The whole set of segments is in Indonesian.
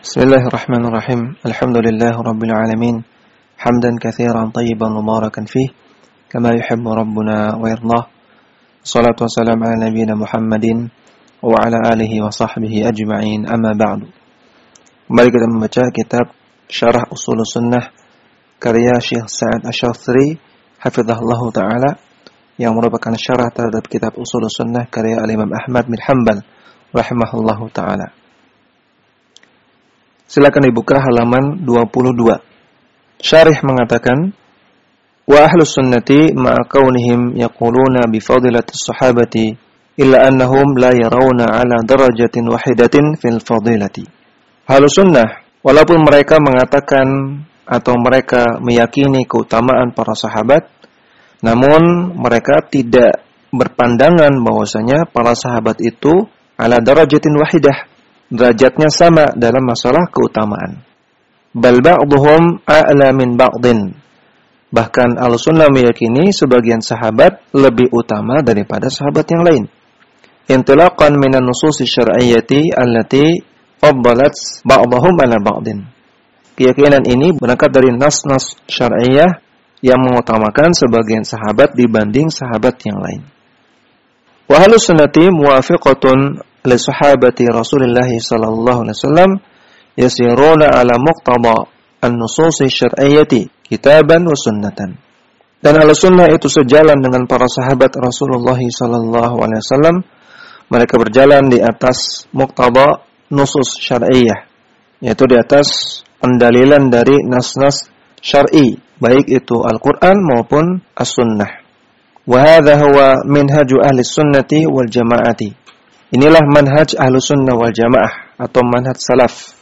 بسم الله الرحمن الرحيم الحمد لله رب العالمين حمدا كثيرا طيبا مباركا فيه كما يحب ربنا ويرضاه الصلاة والسلام على نبينا محمد وعلى آله وصحبه أجمعين أما بعد Kembali kita membaca kitab Syarah Usul Sunnah karya Syekh Sa'ad Asy-Syafiri hafizahullah taala yang merupakan syarah terhadap kitab Usul Sunnah karya Al-Imam Ahmad bin Hanbal rahimahullahu taala. Silakan dibuka halaman 22. Syarih mengatakan wa ahlus sunnati ma'a kaunihim yaquluna bi fadilati sahabati illa annahum la yarawna ala darajatin wahidatin fil fadilati. Ahlus sunnah walaupun mereka mengatakan atau mereka meyakini keutamaan para sahabat namun mereka tidak berpandangan bahwasanya para sahabat itu ala darajatin wahidah derajatnya sama dalam masalah keutamaan. Bal ba'dhum a'la min ba'din. Bahkan al-sunnah meyakini sebagian sahabat lebih utama daripada sahabat yang lain. Intilaqan minan nusus syar'iyyati allati faddalat ba'dhum ala ba'din. Keyakinan ini berangkat dari nas-nas syar'iyyah yang mengutamakan sebagian sahabat dibanding sahabat yang lain. Wa sunnati muwafiqatun li sahabati Rasulullah sallallahu alaihi wasallam yasiruna ala muqtada an-nusus syar'iyyati kitaban wa sunnatan. Dan al-sunnah itu sejalan dengan para sahabat Rasulullah sallallahu alaihi wasallam. Mereka berjalan di atas muqtada nusus syar'iyyah, yaitu di atas pendalilan dari nas-nas syar'i, baik itu Al-Qur'an maupun As-Sunnah. Wa hadha huwa minhaju ahli sunnati wal jama'ati. Inilah manhaj ahlu sunnah wal jamaah atau manhaj salaf.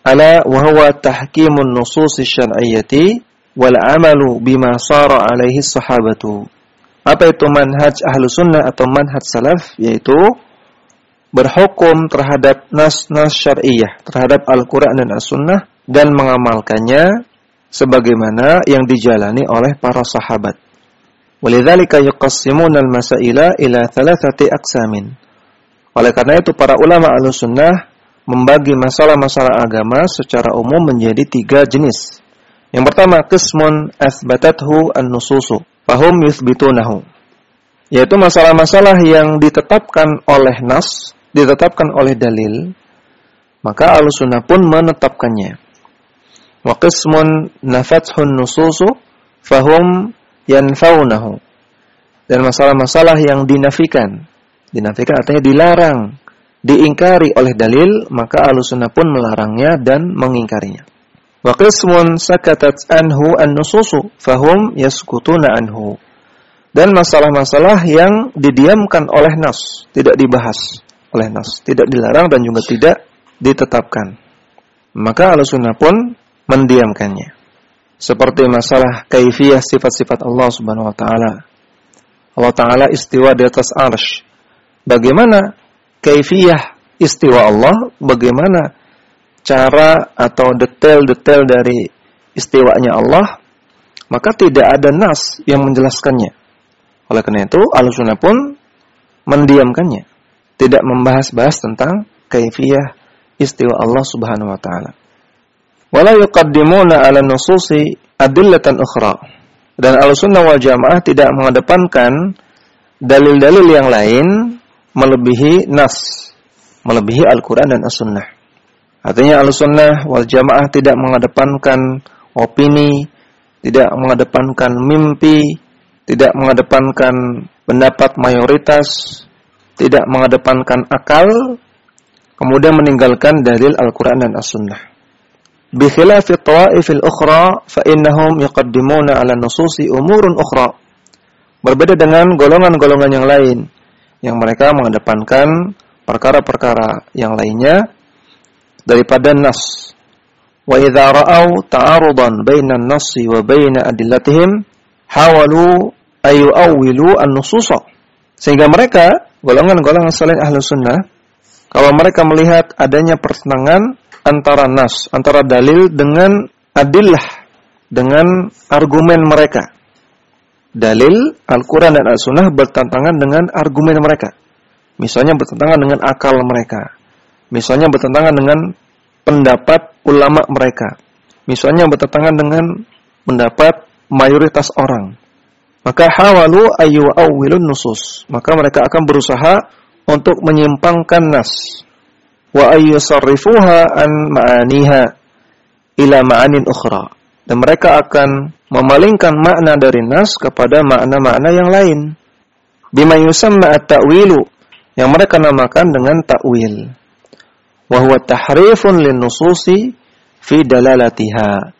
Ala wa huwa tahkimun nusus syar'iyyati wal amalu bima sara alaihi sahabatu. Apa itu manhaj ahlu sunnah atau manhaj salaf? Yaitu berhukum terhadap nas-nas syar'iyyah, terhadap Al-Quran dan As-Sunnah, dan mengamalkannya sebagaimana yang dijalani oleh para sahabat. Walidzalika yuqassimuna al-masaila ila thalathati aqsamin. Oleh karena itu para ulama al-sunnah membagi masalah-masalah agama secara umum menjadi tiga jenis. Yang pertama, qismun asbatathu an-nususu, fahum yuthbitunahu. Yaitu masalah-masalah yang ditetapkan oleh nas, ditetapkan oleh dalil, maka al-sunnah pun menetapkannya. Wa qismun nafathun nususu, fahum yanfaunahu. Dan masalah-masalah yang dinafikan, Dinafikan artinya dilarang, diingkari oleh dalil, maka alusunnah pun melarangnya dan mengingkarinya. Wa qismun sakatat anhu an-nususu fahum yaskutuna anhu. Dan masalah-masalah yang didiamkan oleh nas, tidak dibahas oleh nas, tidak dilarang dan juga tidak ditetapkan. Maka alusunnah pun mendiamkannya. Seperti masalah kaifiyah sifat-sifat Allah Subhanahu wa taala. Allah taala istiwa di atas arsy bagaimana kaifiyah istiwa Allah, bagaimana cara atau detail-detail dari istiwanya Allah, maka tidak ada nas yang menjelaskannya. Oleh karena itu, al-sunnah pun mendiamkannya. Tidak membahas-bahas tentang kaifiyah istiwa Allah subhanahu wa ta'ala. Wala yuqaddimuna ala nususi adillatan ukhra. Dan al-sunnah wal jamaah tidak mengedepankan dalil-dalil yang lain melebihi nas, melebihi Al-Quran dan As-Sunnah. Artinya Al-Sunnah wal Jamaah tidak mengedepankan opini, tidak mengedepankan mimpi, tidak mengedepankan pendapat mayoritas, tidak mengedepankan akal, kemudian meninggalkan dalil Al-Quran dan As-Sunnah. Tawa'ifil ukhra fa innahum yuqaddimuna ala nususi umurun ukhra. Berbeda dengan golongan-golongan yang lain yang mereka mengedepankan perkara-perkara yang lainnya daripada nas. Wa idza ra'au ta'arudan bainan nassi wa baina adillatihim hawalu ayu awilu an-nususa. Sehingga mereka, golongan-golongan selain ahlu sunnah, kalau mereka melihat adanya pertentangan antara nas, antara dalil dengan adillah, dengan argumen mereka dalil Al-Quran dan Al-Sunnah bertentangan dengan argumen mereka. Misalnya bertentangan dengan akal mereka. Misalnya bertentangan dengan pendapat ulama mereka. Misalnya bertentangan dengan pendapat mayoritas orang. Maka hawalu ayu awilun nusus. Maka mereka akan berusaha untuk menyimpangkan nas. Wa ayyusarrifuha an ma'aniha ila ma'anin ukhra. Dan mereka akan memalingkan makna dari nas kepada makna-makna yang lain. Bima yusamma at-ta'wilu yang mereka namakan dengan takwil. Wa huwa tahrifun lin nususi fi dalalatiha.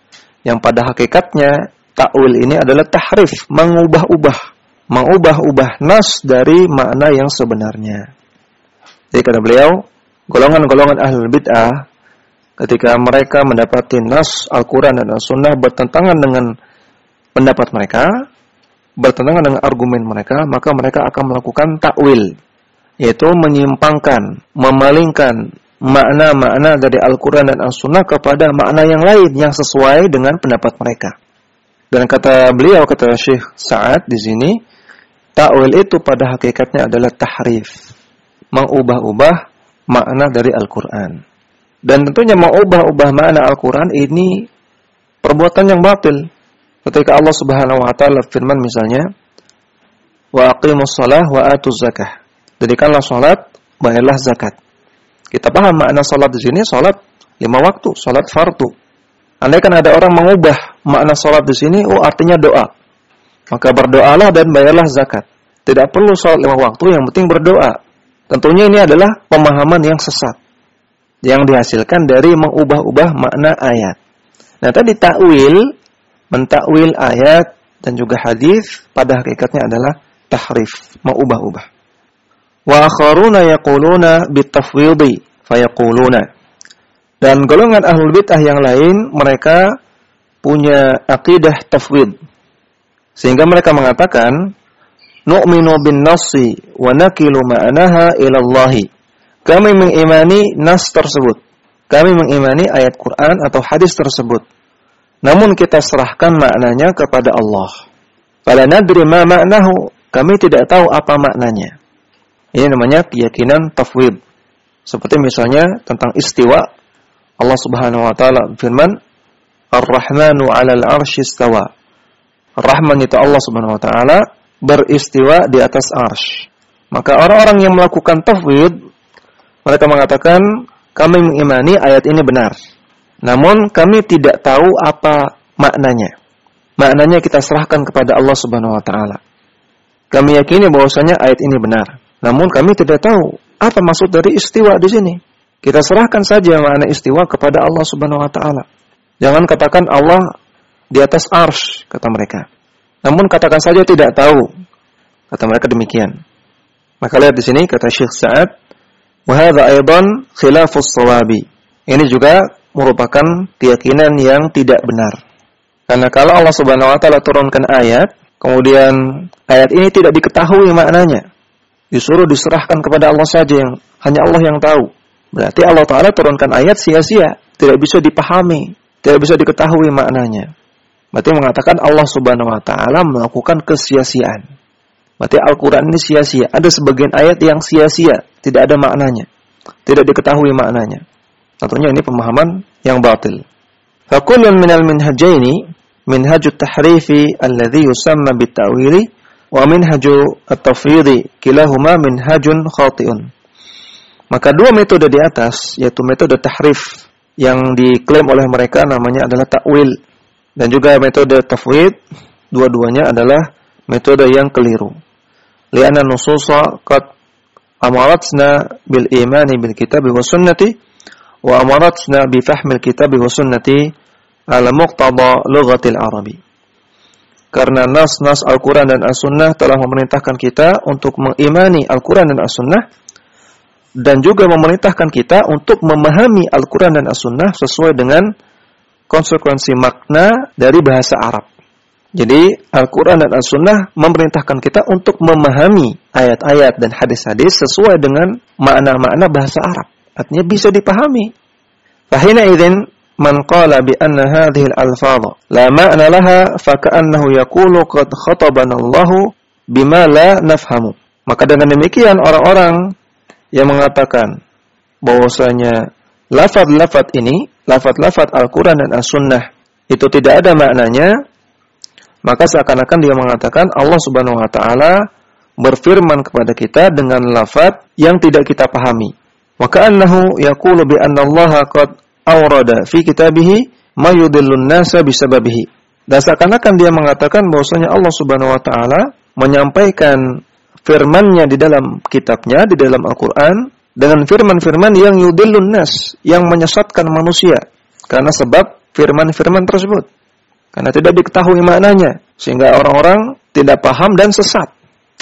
Yang pada hakikatnya takwil ini adalah tahrif, mengubah-ubah, mengubah-ubah nas dari makna yang sebenarnya. Jadi kata beliau, golongan-golongan ahlul bid'ah ketika mereka mendapati nas Al-Qur'an dan As-Sunnah bertentangan dengan pendapat mereka, bertentangan dengan argumen mereka, maka mereka akan melakukan takwil, yaitu menyimpangkan, memalingkan makna-makna dari Al-Quran dan As-Sunnah kepada makna yang lain yang sesuai dengan pendapat mereka. Dan kata beliau, kata Syekh Sa'ad di sini, takwil itu pada hakikatnya adalah tahrif, mengubah-ubah makna dari Al-Quran. Dan tentunya mengubah-ubah makna Al-Quran ini perbuatan yang batil, Ketika Allah Subhanahu wa taala firman misalnya, "Wa aqimus shalah wa atuz zakah." Dirikanlah salat, bayarlah zakat. Kita paham makna salat di sini salat lima waktu, salat fardu. Andai kan ada orang mengubah makna salat di sini, oh artinya doa. Maka berdoalah dan bayarlah zakat. Tidak perlu salat lima waktu, yang penting berdoa. Tentunya ini adalah pemahaman yang sesat yang dihasilkan dari mengubah-ubah makna ayat. Nah, tadi takwil mentakwil ayat dan juga hadis pada hakikatnya adalah tahrif, mengubah-ubah. Wa akharuna yaquluna bitafwidi fayaquluna. Dan golongan ahlul bid'ah yang lain mereka punya akidah tafwid. Sehingga mereka mengatakan nu'minu bin nasi wa nakilu ma'anaha ila Allahi. Kami mengimani nas tersebut. Kami mengimani ayat Quran atau hadis tersebut namun kita serahkan maknanya kepada Allah. Fala nadri ma maknahu. Kami tidak tahu apa maknanya. Ini namanya keyakinan tafwid. Seperti misalnya tentang istiwa. Allah Subhanahu wa taala firman, Ar-Rahmanu 'alal 'arsy istawa. Ar-Rahman itu Allah Subhanahu wa taala beristiwa di atas arsy. Maka orang-orang yang melakukan tafwid mereka mengatakan kami mengimani ayat ini benar. Namun kami tidak tahu apa maknanya. Maknanya kita serahkan kepada Allah Subhanahu wa taala. Kami yakini bahwasanya ayat ini benar. Namun kami tidak tahu apa maksud dari istiwa di sini. Kita serahkan saja makna istiwa kepada Allah Subhanahu wa taala. Jangan katakan Allah di atas arsh kata mereka. Namun katakan saja tidak tahu. Kata mereka demikian. Maka lihat di sini kata Syekh Sa'ad, "Wa hadza khilafus shawabi." Ini juga merupakan keyakinan yang tidak benar. Karena kalau Allah Subhanahu wa taala turunkan ayat, kemudian ayat ini tidak diketahui maknanya, disuruh diserahkan kepada Allah saja yang hanya Allah yang tahu. Berarti Allah taala turunkan ayat sia-sia, tidak bisa dipahami, tidak bisa diketahui maknanya. Berarti mengatakan Allah Subhanahu wa taala melakukan kesia-siaan. Berarti Al-Qur'an ini sia-sia. Ada sebagian ayat yang sia-sia, tidak ada maknanya. Tidak diketahui maknanya. Tentunya ini pemahaman yang batil. Fakullun minal minhajaini minhaju tahrifi alladhi yusamma bitawili wa minhaju at-tafridi kilahuma minhajun khati'un. Maka dua metode di atas yaitu metode tahrif yang diklaim oleh mereka namanya adalah takwil dan juga metode tafwid dua-duanya adalah metode yang keliru. Lianna nususa qad amaratna bil imani bil kitab wa sunnati wa amaratna bi fahmil kitab wa sunnati ala muqtada arabi. Karena nas-nas Al-Quran dan As-Sunnah telah memerintahkan kita untuk mengimani Al-Quran dan As-Sunnah dan juga memerintahkan kita untuk memahami Al-Quran dan As-Sunnah sesuai dengan konsekuensi makna dari bahasa Arab. Jadi Al-Quran dan As-Sunnah memerintahkan kita untuk memahami ayat-ayat dan hadis-hadis sesuai dengan makna-makna bahasa Arab. Artinya bisa dipahami. Fahina idzin man qala bi anna hadhihi al-alfadha la ma'na laha fa ka'annahu yaqulu qad khatabana Allah bima la nafhamu. Maka dengan demikian orang-orang yang mengatakan bahwasanya lafaz-lafaz ini, lafaz-lafaz Al-Qur'an dan As-Sunnah itu tidak ada maknanya, maka seakan-akan dia mengatakan Allah Subhanahu wa taala berfirman kepada kita dengan lafaz yang tidak kita pahami. Maka annahu yaqulu bi anna Allah qad awrada fi kitabih ma yudillun. Dan seakan-akan dia mengatakan bahwasanya Allah Subhanahu wa taala menyampaikan firman-Nya di dalam kitabnya, di dalam Al-Qur'an dengan firman-firman yang yudillun nas, yang menyesatkan manusia karena sebab firman-firman tersebut. Karena tidak diketahui maknanya sehingga orang-orang tidak paham dan sesat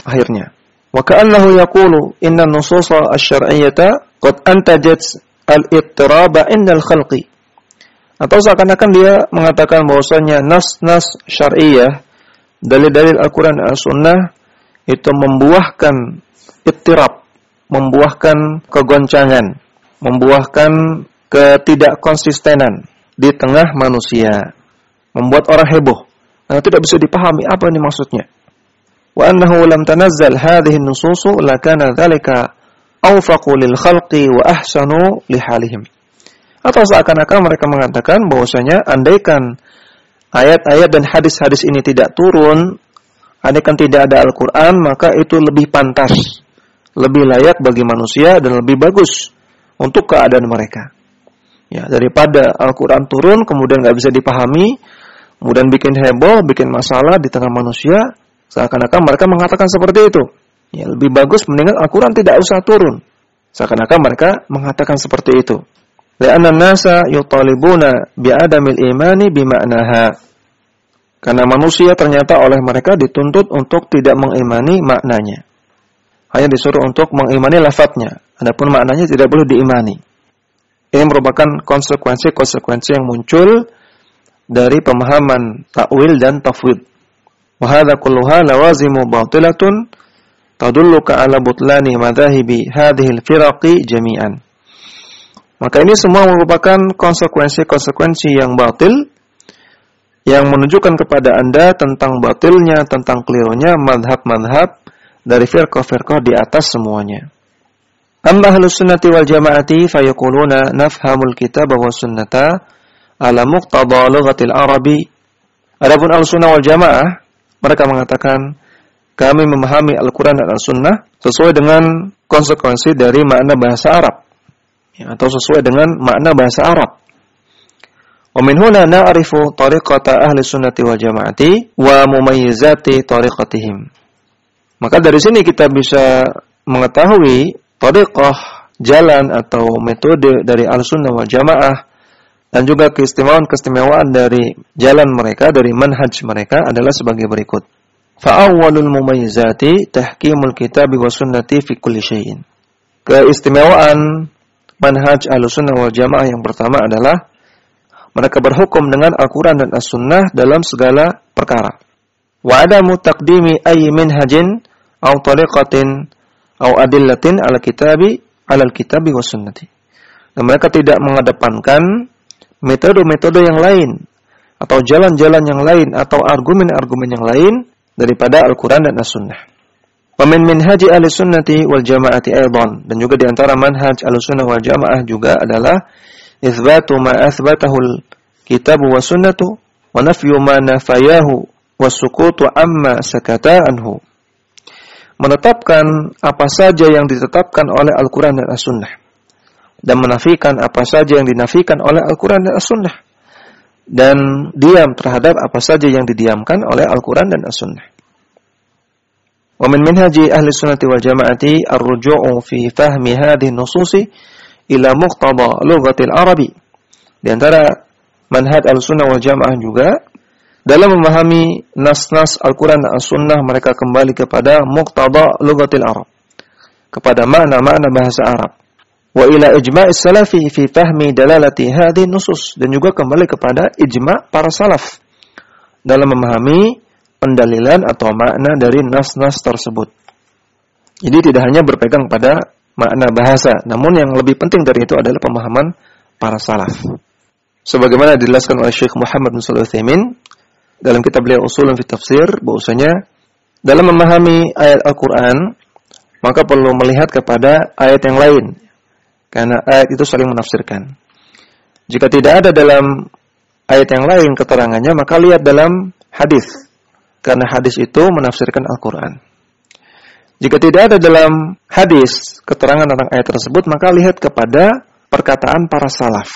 akhirnya. Wa ka'annahu yaqulu inna nususa asy-syar'iyyata qad antajat al-ittiraba indal khalqi. Atau seakan-akan dia mengatakan bahwasanya nas-nas syariah dalil-dalil Al-Qur'an dan As-Sunnah itu membuahkan ittirab, membuahkan kegoncangan, membuahkan ketidakkonsistenan di tengah manusia membuat orang heboh karena tidak bisa dipahami apa ini maksudnya. Wa annahu lam tanazzal hadhihi an-nusus lakana dhalika awfaqu lil khalqi wa ahsanu li halihim. Atau seakan-akan mereka mengatakan bahwasanya andaikan ayat-ayat dan hadis-hadis ini tidak turun, andaikan tidak ada Al-Qur'an, maka itu lebih pantas, lebih layak bagi manusia dan lebih bagus untuk keadaan mereka. Ya, daripada Al-Quran turun kemudian nggak bisa dipahami, kemudian bikin heboh, bikin masalah di tengah manusia, seakan-akan mereka mengatakan seperti itu. Ya, lebih bagus mendingan Al-Quran tidak usah turun. Seakan-akan mereka mengatakan seperti itu. Lianna nasa yutalibuna bi'adamil imani bima'naha. Karena manusia ternyata oleh mereka dituntut untuk tidak mengimani maknanya. Hanya disuruh untuk mengimani lafadznya. Adapun maknanya tidak boleh diimani. Ini merupakan konsekuensi-konsekuensi yang muncul dari pemahaman takwil dan tafwid. Wahada kulluha lawazimu batilatun tadulluka ala butlani madhahibi hadhil firaqi jami'an. Maka ini semua merupakan konsekuensi-konsekuensi yang batil yang menunjukkan kepada Anda tentang batilnya, tentang kelirunya madhab-madhab dari firqah-firqah di atas semuanya. Amma ahlus sunnati wal jama'ati fayaquluna nafhamul kitab wa sunnata ala muqtada lughatil arabi. Adapun al-sunnah wal jamaah, mereka mengatakan kami memahami Al-Quran dan Al-Sunnah sesuai dengan konsekuensi dari makna bahasa Arab. Ya, atau sesuai dengan makna bahasa Arab. Na'rifu tariqata ahli sunnati wal jamaati wa mumayyizati tariqatihim. Maka dari sini kita bisa mengetahui tariqah jalan atau metode dari al-sunnah wal jamaah dan juga keistimewaan-keistimewaan dari jalan mereka, dari manhaj mereka adalah sebagai berikut. Fa'awwalul mumayyizati tahkimul kitab wa sunnati fi kulli syai'in. Keistimewaan manhaj al-sunnah wal jamaah yang pertama adalah mereka berhukum dengan Al-Quran dan As-Sunnah dalam segala perkara. Wa adamu taqdimi ayyi minhajin au tariqatin au adillatin ala kitabi ala kitabi wa sunnati. Dan mereka tidak mengedepankan metode-metode yang lain atau jalan-jalan yang lain atau argumen-argumen yang lain daripada Al-Quran dan As-Sunnah. Wamin minhaji ahli sunnati wal jama'ati aydan. Dan juga di antara manhaj ahli sunnah wal jamaah juga adalah Isbatu ma kitab wa sunnatu wa nafyu ma nafayahu wa sukutu amma sakata anhu. Menetapkan apa saja yang ditetapkan oleh Al-Quran dan As-Sunnah dan menafikan apa saja yang dinafikan oleh Al-Quran dan As-Sunnah dan diam terhadap apa saja yang didiamkan oleh Al-Quran dan As-Sunnah. Wa min minhaji ahli sunnati wal jama'ati ar-ruju'u fi fahmi hadhihi nususi ila muqtada lughatil arabi. Di antara manhaj al-sunnah wal jamaah juga dalam memahami nas-nas Al-Quran dan As-Sunnah mereka kembali kepada muqtada lughatil arab. Kepada makna-makna bahasa Arab wa ila ijma'is salafi fi fahmi dalalati hadhihi nusus dan juga kembali kepada ijma' para salaf dalam memahami pendalilan atau makna dari nas-nas tersebut. Jadi tidak hanya berpegang pada makna bahasa, namun yang lebih penting dari itu adalah pemahaman para salaf. Sebagaimana dijelaskan oleh Syekh Muhammad bin Shalih dalam kitab beliau Usulun fi Tafsir bahwasanya dalam memahami ayat Al-Qur'an maka perlu melihat kepada ayat yang lain Karena ayat itu saling menafsirkan. Jika tidak ada dalam ayat yang lain keterangannya, maka lihat dalam hadis. Karena hadis itu menafsirkan Al-Quran. Jika tidak ada dalam hadis keterangan tentang ayat tersebut, maka lihat kepada perkataan para salaf.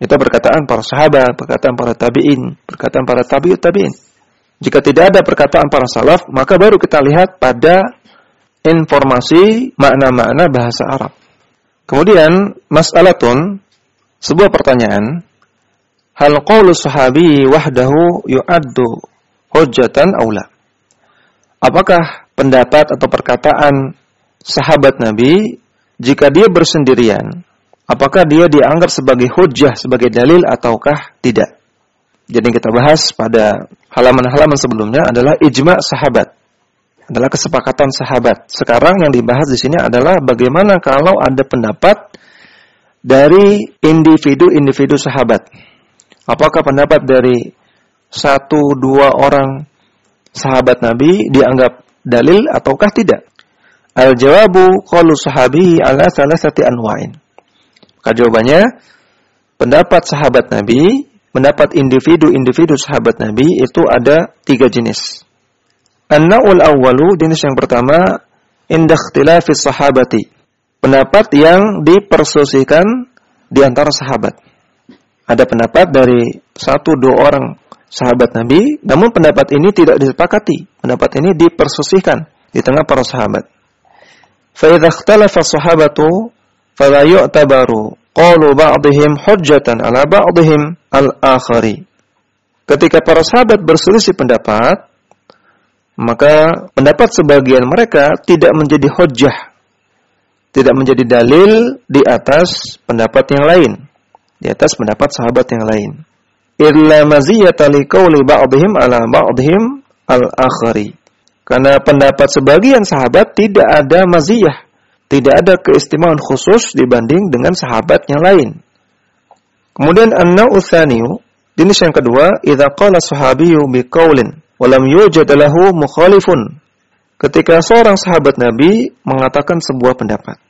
Itu perkataan para sahabat, perkataan para tabi'in, perkataan para tabi'ut tabi'in. Jika tidak ada perkataan para salaf, maka baru kita lihat pada informasi makna-makna bahasa Arab. Kemudian, mas'alatun, sebuah pertanyaan, hal qawlu sahabi wahdahu yu'addu hujjatan aula? Apakah pendapat atau perkataan sahabat Nabi jika dia bersendirian, apakah dia dianggap sebagai hujjah, sebagai dalil ataukah tidak? Jadi kita bahas pada halaman-halaman sebelumnya adalah ijma sahabat. Adalah kesepakatan sahabat. Sekarang yang dibahas di sini adalah bagaimana kalau ada pendapat dari individu-individu sahabat. Apakah pendapat dari satu dua orang sahabat Nabi dianggap dalil ataukah tidak? Al-jawabu qalu sahabi ala salasati anwa'in. Maka jawabannya pendapat sahabat Nabi mendapat individu-individu sahabat Nabi itu ada tiga jenis. An-na'ul awwalu, jenis yang pertama, indah ikhtilafis sahabati. Pendapat yang diperselisihkan di antara sahabat. Ada pendapat dari satu dua orang sahabat Nabi, namun pendapat ini tidak disepakati. Pendapat ini diperselisihkan di tengah para sahabat. Fa idza ikhtalafa sahabatu fala yu'tabaru qalu ba'dihim hujjatan ala ba'dihim al-akhari. Ketika para sahabat berselisih pendapat, maka pendapat sebagian mereka tidak menjadi hujjah, tidak menjadi dalil di atas pendapat yang lain, di atas pendapat sahabat yang lain. Illa maziyata liqauli ba'dihim ala ba'dihim al-akhari. Karena pendapat sebagian sahabat tidak ada maziyah, tidak ada keistimewaan khusus dibanding dengan sahabat yang lain. Kemudian an-naw'u jenis yang kedua, idza qala sahabiyyu biqaulin wa lam yujad lahu mukhalifun. Ketika seorang sahabat Nabi mengatakan sebuah pendapat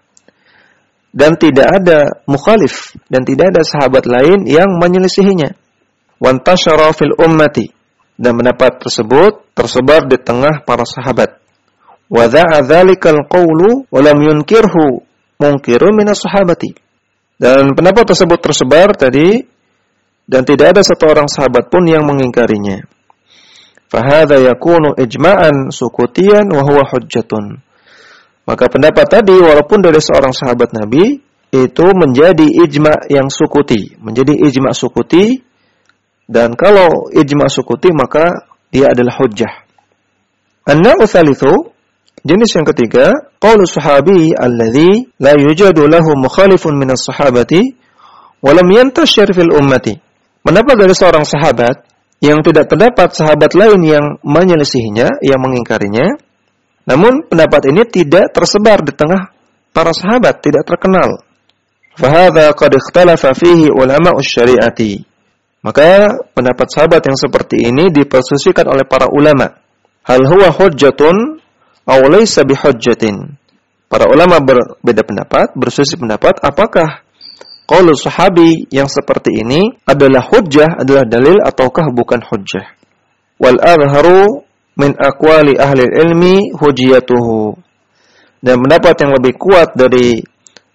dan tidak ada mukhalif dan tidak ada sahabat lain yang menyelisihinya. Wantashara fil ummati dan pendapat tersebut tersebar di tengah para sahabat wa dha'a dhalikal qawlu wa lam yunkirhu munkirun minas sahabati. Dan pendapat tersebut tersebar tadi dan tidak ada satu orang sahabat pun yang mengingkarinya. Fahadha yakunu ijma'an sukutian wa huwa hujjatun. Maka pendapat tadi walaupun dari seorang sahabat Nabi itu menjadi ijma yang sukuti, menjadi ijma sukuti dan kalau ijma sukuti maka dia adalah hujjah. An-naw'u Jenis yang ketiga, qaulu sahabi alladhi la yujadu lahu mukhalifun minas sahabati wa lam yantashir fil ummati. Pendapat dari seorang sahabat yang tidak terdapat sahabat lain yang menyelisihinya, yang mengingkarinya, namun pendapat ini tidak tersebar di tengah para sahabat, tidak terkenal. Fahadha qad ikhtalafa fihi ulama syariati. Maka pendapat sahabat yang seperti ini diperselisihkan oleh para ulama. Hal huwa hujjatun aw bihujjatin. Para ulama berbeda pendapat, berselisih pendapat apakah qaul sahabi yang seperti ini adalah hujjah, adalah dalil ataukah bukan hujjah. Wal azharu min aqwali ahli ilmi hujjatuhu. Dan pendapat yang lebih kuat dari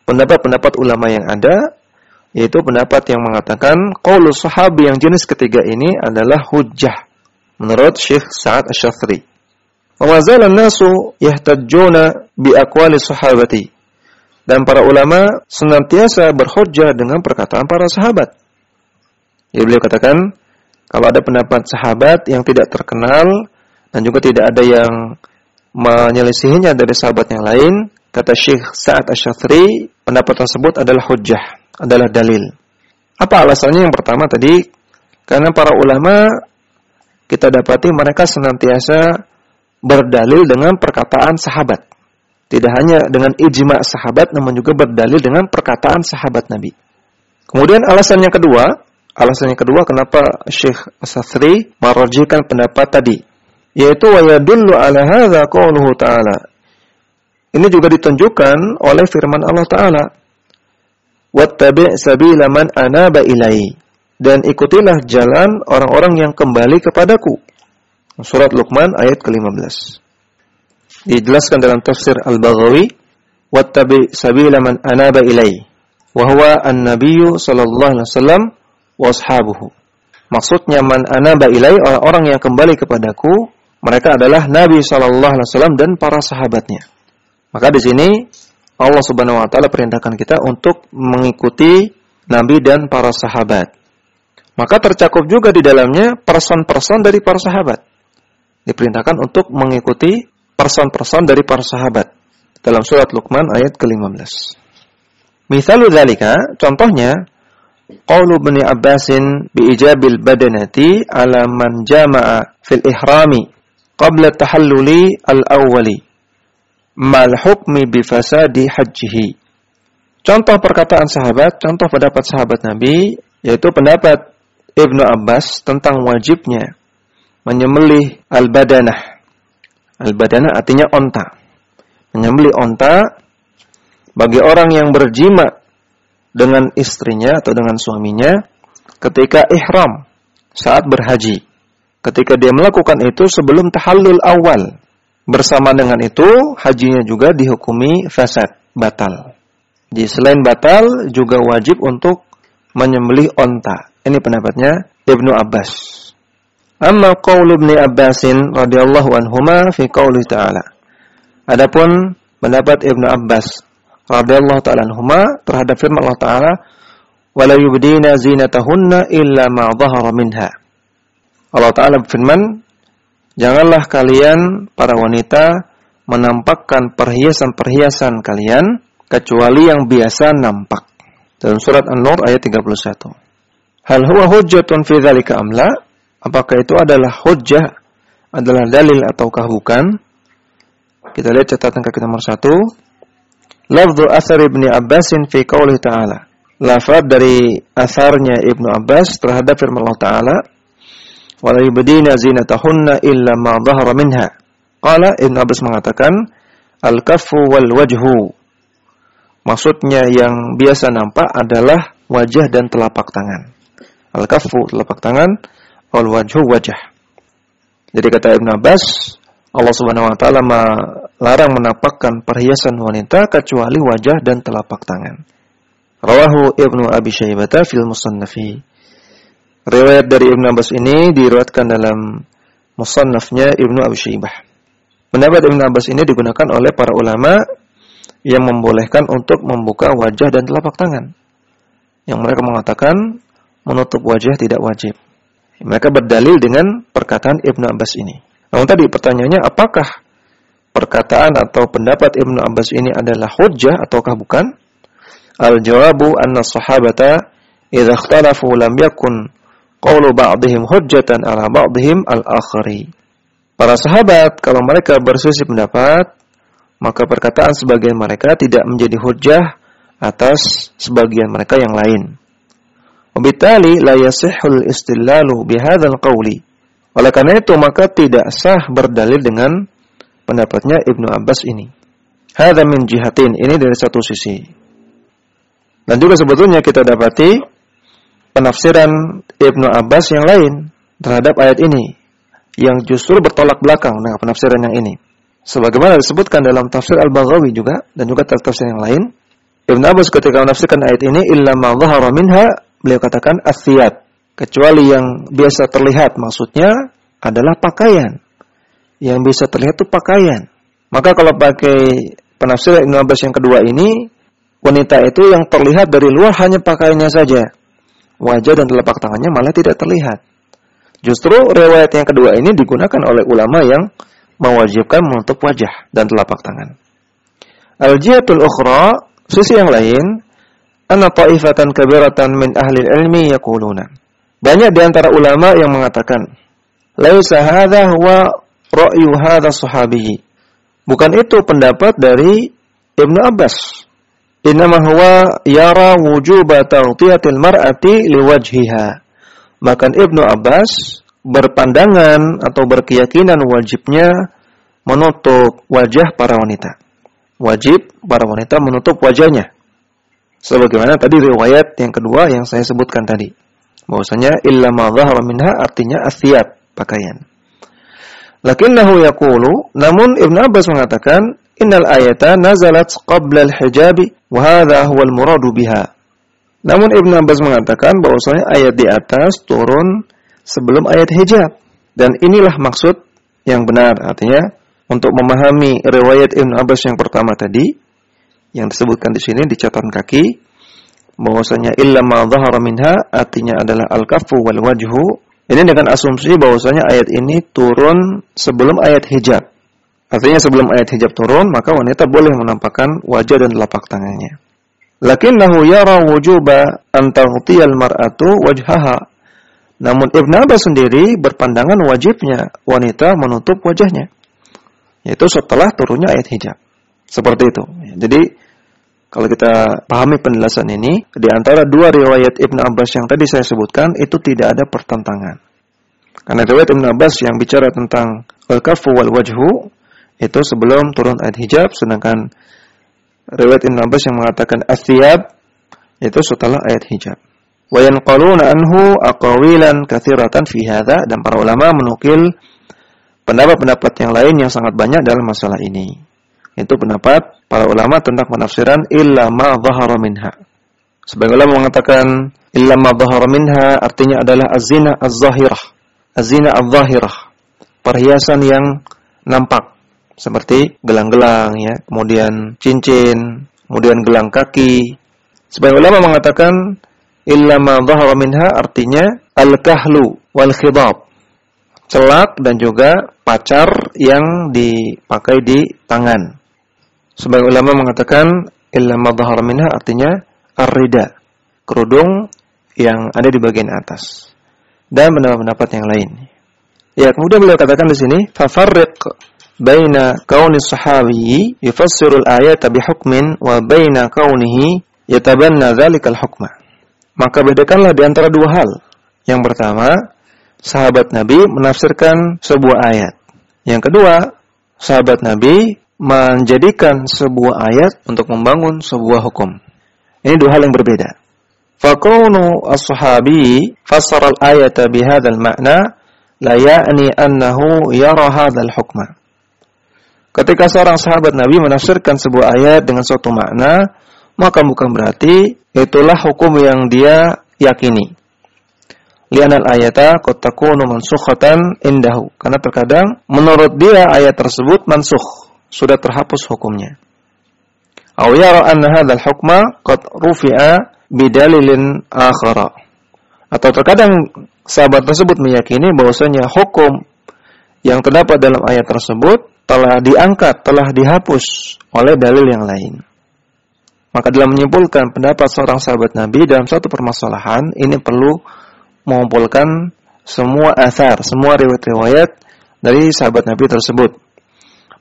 pendapat-pendapat ulama yang ada yaitu pendapat yang mengatakan qaulus sahabi yang jenis ketiga ini adalah hujjah menurut Syekh Sa'ad Asy-Syafri. Wa nasu yahtajjuna bi aqwali sahabati. Dan para ulama senantiasa berhujjah dengan perkataan para sahabat. Ya beliau katakan, kalau ada pendapat sahabat yang tidak terkenal dan juga tidak ada yang menyelisihinya dari sahabat yang lain, kata Syekh Sa'ad Asy-Syafri, pendapat tersebut adalah hujjah, adalah dalil. Apa alasannya? Yang pertama tadi, karena para ulama kita dapati mereka senantiasa berdalil dengan perkataan sahabat. Tidak hanya dengan ijma sahabat, namun juga berdalil dengan perkataan sahabat Nabi. Kemudian alasan yang kedua, alasan yang kedua kenapa Syekh Asafri merajikan pendapat tadi, yaitu wa yadullu ala hadza qauluhu ta'ala. Ini juga ditunjukkan oleh firman Allah Ta'ala. Wattabi' sabila man anaba ilai. Dan ikutilah jalan orang-orang yang kembali kepadaku. Surat Luqman ayat ke-15. Dijelaskan dalam tafsir Al-Baghawi. Wattabi' sabila man anaba ilai. Wahuwa an-nabiyyu sallallahu alaihi wasallam wa ashabuhu. Maksudnya man anaba ilai orang-orang yang kembali kepadaku, mereka adalah Nabi sallallahu alaihi wasallam dan para sahabatnya. Maka di sini Allah Subhanahu wa taala perintahkan kita untuk mengikuti nabi dan para sahabat. Maka tercakup juga di dalamnya person-person dari para sahabat. Diperintahkan untuk mengikuti person-person dari para sahabat. Dalam surat Luqman ayat ke-15. Misalu dzalika, contohnya Qaulu Ibnu Abbasin bi ijabil badanati ala man jama'a fil ihrami qabla tahalluli al-awwali mal hukmi bi fasadi hajjihi. Contoh perkataan sahabat, contoh pendapat sahabat Nabi yaitu pendapat Ibnu Abbas tentang wajibnya menyembelih al-badanah. Al-badanah artinya onta. Menyembelih onta bagi orang yang berjima dengan istrinya atau dengan suaminya ketika ihram saat berhaji. Ketika dia melakukan itu sebelum tahallul awal. Bersama dengan itu, hajinya juga dihukumi fasad, batal. Jadi selain batal, juga wajib untuk menyembelih onta. Ini pendapatnya Ibnu Abbas. Amma qaulu Ibnu Abbasin radhiyallahu anhuma fi qauli ta'ala. Adapun pendapat Ibnu Abbas radhiyallahu taala anhuma terhadap firman Allah taala wala yubdina zinatahunna illa ma dhahara minha. Allah taala berfirman, janganlah kalian para wanita menampakkan perhiasan-perhiasan kalian kecuali yang biasa nampak. Dalam surat An-Nur ayat 31. Hal huwa hujjatun fi dzalika amla? Apakah itu adalah hujjah, adalah dalil ataukah bukan? Kita lihat catatan kaki nomor satu. Lafzu asar Ibnu Abbasin fi qaulih ta'ala. Lafaz dari asarnya Ibnu Abbas terhadap firman Allah Ta'ala. Wala yubdina zinatahunna illa ma dhahara minha. Qala Ibnu Abbas mengatakan, Al-kaffu wal wajhu. Maksudnya yang biasa nampak adalah wajah dan telapak tangan. Al-kaffu telapak tangan, wal wajhu wajah. Jadi kata Ibnu Abbas, Allah Subhanahu wa taala melarang menampakkan perhiasan wanita kecuali wajah dan telapak tangan. Rawahu Ibnu Abi Syaibah fil Musannafi. Riwayat dari Ibnu Abbas ini diriwayatkan dalam musannafnya Ibnu Abi Syaibah. Pendapat Ibnu Abbas ini digunakan oleh para ulama yang membolehkan untuk membuka wajah dan telapak tangan. Yang mereka mengatakan menutup wajah tidak wajib. Mereka berdalil dengan perkataan Ibnu Abbas ini. Namun tadi pertanyaannya apakah perkataan atau pendapat Ibnu Abbas ini adalah hujjah ataukah bukan? Al-jawabu anna sahabata idza ikhtalafu lam yakun qawlu ba'dihim hujjatan ala ba'dihim al-akhari. Para sahabat kalau mereka berselisih pendapat, maka perkataan sebagian mereka tidak menjadi hujjah atas sebagian mereka yang lain. Wabitali la yasihul istillalu bihadzal qawli oleh karena itu maka tidak sah berdalil dengan pendapatnya Ibnu Abbas ini. Hadza min jihatin, ini dari satu sisi. Dan juga sebetulnya kita dapati penafsiran Ibnu Abbas yang lain terhadap ayat ini yang justru bertolak belakang dengan penafsiran yang ini. Sebagaimana disebutkan dalam tafsir Al-Baghawi juga dan juga tafsir yang lain, Ibnu Abbas ketika menafsirkan ayat ini illa ma minha, beliau katakan asyad kecuali yang biasa terlihat maksudnya adalah pakaian. Yang bisa terlihat itu pakaian. Maka kalau pakai penafsiran Ibnu Abbas yang kedua ini, wanita itu yang terlihat dari luar hanya pakaiannya saja. Wajah dan telapak tangannya malah tidak terlihat. Justru riwayat yang kedua ini digunakan oleh ulama yang mewajibkan menutup wajah dan telapak tangan. Al-jihatul ukhra, sisi yang lain, anna ta'ifatan kabiratan min ahli ilmi yaquluna banyak di antara ulama yang mengatakan, "Laisa hadza huwa ra'yu hadza sahabi." Bukan itu pendapat dari Ibnu Abbas. Innama huwa yara wujuba taghtiyatil mar'ati liwajhiha. Bahkan Ibnu Abbas berpandangan atau berkeyakinan wajibnya menutup wajah para wanita. wajib para wanita menutup wajahnya. Sebagaimana tadi riwayat yang kedua yang saya sebutkan tadi. Bahwasanya illa ma dhahara minha artinya asyab, pakaian. Lakinnahu yaqulu, namun Ibn Abbas mengatakan, innal ayata nazalat qabla al-hijabi wa hadha huwa al-muradu biha. Namun Ibn Abbas mengatakan bahwasanya ayat di atas turun sebelum ayat hijab dan inilah maksud yang benar artinya untuk memahami riwayat Ibn Abbas yang pertama tadi yang disebutkan di sini di catatan kaki bahwasanya illa ma dhahara minha artinya adalah al-kaffu wal wajhu. Ini dengan asumsi bahwasanya ayat ini turun sebelum ayat hijab. Artinya sebelum ayat hijab turun maka wanita boleh menampakkan wajah dan telapak tangannya. Lakinnahu yara wujuba an taghtiyal mar'atu wajhaha. Namun Ibn Abbas sendiri berpandangan wajibnya wanita menutup wajahnya yaitu setelah turunnya ayat hijab. Seperti itu. Jadi kalau kita pahami penjelasan ini, di antara dua riwayat Ibn Abbas yang tadi saya sebutkan, itu tidak ada pertentangan. Karena riwayat Ibn Abbas yang bicara tentang al-kafu wal wajhu, itu sebelum turun ayat hijab, sedangkan riwayat Ibn Abbas yang mengatakan asyab, itu setelah ayat hijab. Wa yanqaluna anhu aqawilan kathiratan fi hadha, dan para ulama menukil pendapat-pendapat yang lain yang sangat banyak dalam masalah ini. Itu pendapat para ulama tentang penafsiran illa ma dhahara minha. Sebagai ulama mengatakan illa ma dhahara minha artinya adalah azina az-zahirah. Azina az-zahirah. Perhiasan yang nampak seperti gelang-gelang ya, kemudian cincin, kemudian gelang kaki. Sebagai ulama mengatakan illa ma dhahara minha artinya al-kahlu wal khidab celak dan juga pacar yang dipakai di tangan. Sebagai ulama mengatakan illa madhahara minha artinya ar-rida, kerudung yang ada di bagian atas. Dan pendapat-pendapat yang lain. Ya, kemudian beliau katakan di sini, fafarriq baina kaunis sahabi yufassiru al-ayata bihukmin wa baina kaunihi yatabanna dzalikal hukma. Maka bedakanlah di antara dua hal. Yang pertama, sahabat Nabi menafsirkan sebuah ayat. Yang kedua, sahabat Nabi menjadikan sebuah ayat untuk membangun sebuah hukum. Ini dua hal yang berbeda. Fakunu as-sahabi fassara al-ayata bihadzal ma'na la ya'ni annahu yara hadzal hukma. Ketika seorang sahabat Nabi menafsirkan sebuah ayat dengan suatu makna, maka bukan berarti itulah hukum yang dia yakini lianal ayata qad takunu mansukhatan indahu. Karena terkadang menurut dia ayat tersebut mansuh, sudah terhapus hukumnya. Aw yara anna hadzal hukma qad rufi'a bidalilin akhara. Atau terkadang sahabat tersebut meyakini bahwasanya hukum yang terdapat dalam ayat tersebut telah diangkat, telah dihapus oleh dalil yang lain. Maka dalam menyimpulkan pendapat seorang sahabat Nabi dalam satu permasalahan, ini perlu mengumpulkan semua asar, semua riwayat-riwayat dari sahabat Nabi tersebut.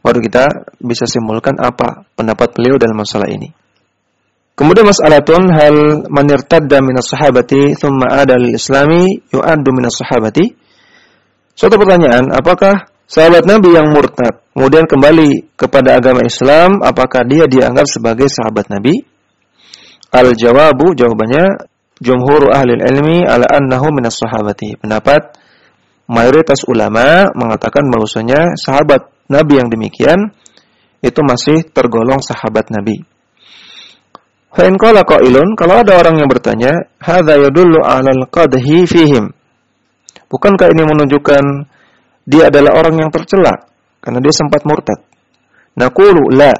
Baru kita bisa simpulkan apa pendapat beliau dalam masalah ini. Kemudian mas'alatun hal man irtadda minas sahabati thumma ada islami yu'addu minas sahabati? Suatu pertanyaan, apakah sahabat Nabi yang murtad kemudian kembali kepada agama Islam, apakah dia dianggap sebagai sahabat Nabi? Al-jawabu jawabannya jumhur ahli ilmi ala annahu minas sahabati. Pendapat mayoritas ulama mengatakan bahwasanya sahabat Nabi yang demikian itu masih tergolong sahabat Nabi. Fa in qala qailun, kalau ada orang yang bertanya, hadza yadullu 'ala al-qadhi fihim. Bukankah ini menunjukkan dia adalah orang yang tercela karena dia sempat murtad? Naqulu la.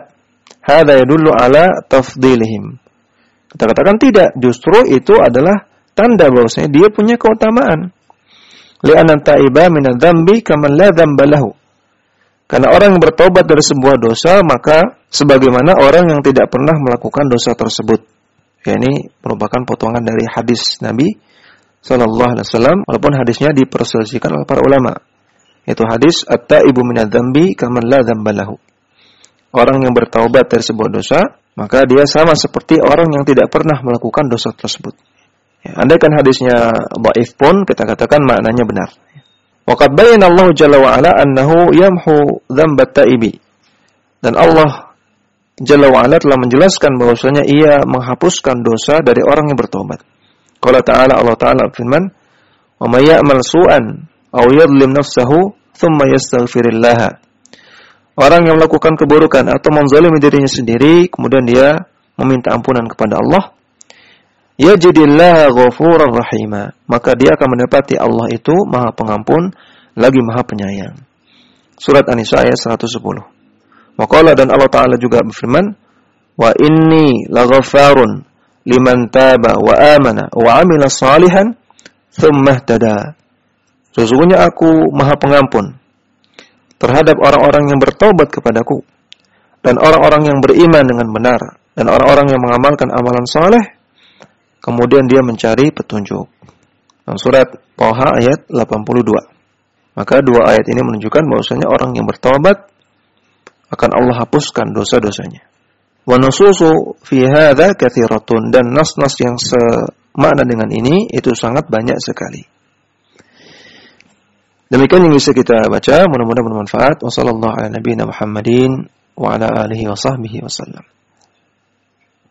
Hadza yadullu 'ala tafdilihim. Kita katakan tidak, justru itu adalah tanda bahwasanya dia punya keutamaan. Li'anna ta'iba min dzambi kaman la dzamba lahu. Karena orang yang bertobat dari sebuah dosa, maka sebagaimana orang yang tidak pernah melakukan dosa tersebut. Ya, ini merupakan potongan dari hadis Nabi Sallallahu Alaihi Wasallam, walaupun hadisnya diperselisihkan oleh para ulama. Itu hadis at-taibu min dzambi kaman la. Orang yang bertaubat dari sebuah dosa, maka dia sama seperti orang yang tidak pernah melakukan dosa tersebut. Ya, andaikan hadisnya dhaif pun kita katakan maknanya benar. Waqad bayyana Allah jalla wa ala annahu yamhu dzambat taibi. Dan Allah Jalla wa'ala telah menjelaskan bahwasanya ia menghapuskan dosa dari orang yang bertobat. Qala ta'ala Allah ta'ala firman, "Wa may ya'mal su'an aw yadhlim nafsahu thumma yastaghfirillah." Orang yang melakukan keburukan atau menzalimi dirinya sendiri kemudian dia meminta ampunan kepada Allah, yajidillah ghafurar rahima, maka dia akan mendapati Allah itu Maha Pengampun lagi Maha Penyayang. Surat An-Nisa ayat 110. Waqala dan Allah Ta'ala juga berfirman, Wa inni laghafarun liman taba wa amana wa amila salihan thumma tada. Sesungguhnya aku maha pengampun terhadap orang-orang yang bertobat kepadaku dan orang-orang yang beriman dengan benar dan orang-orang yang mengamalkan amalan saleh kemudian dia mencari petunjuk. Dalam surat Toha ayat 82. Maka dua ayat ini menunjukkan bahwasanya orang yang bertobat akan Allah hapuskan dosa-dosanya. Wa nususu fi hadza katsiratun dan nas-nas yang semakna dengan ini itu sangat banyak sekali. Demikian yang bisa kita baca, mudah-mudahan bermanfaat. Wassallallahu ala nabiyina Muhammadin wa ala alihi wa sahbihi wasallam.